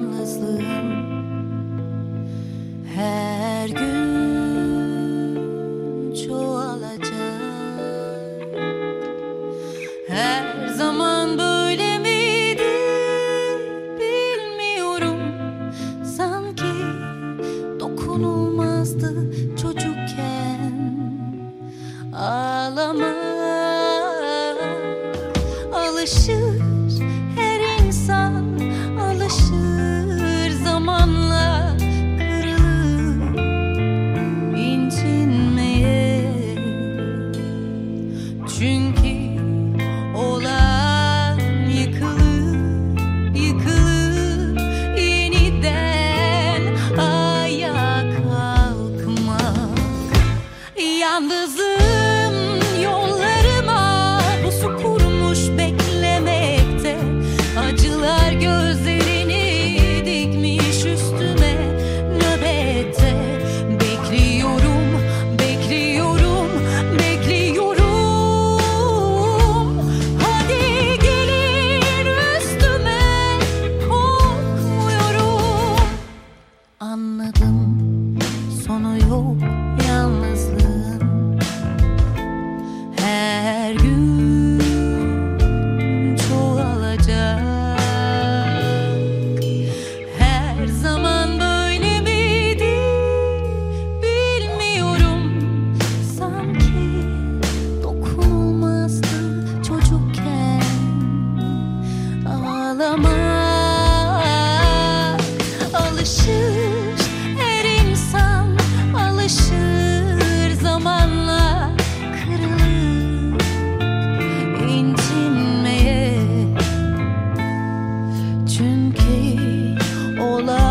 yalnızlığım. Her gün çoğalacak. Her zaman böyle miydi bilmiyorum. Sanki dokunulmazdı çocukken. Ağlama alışır around the zoo. love.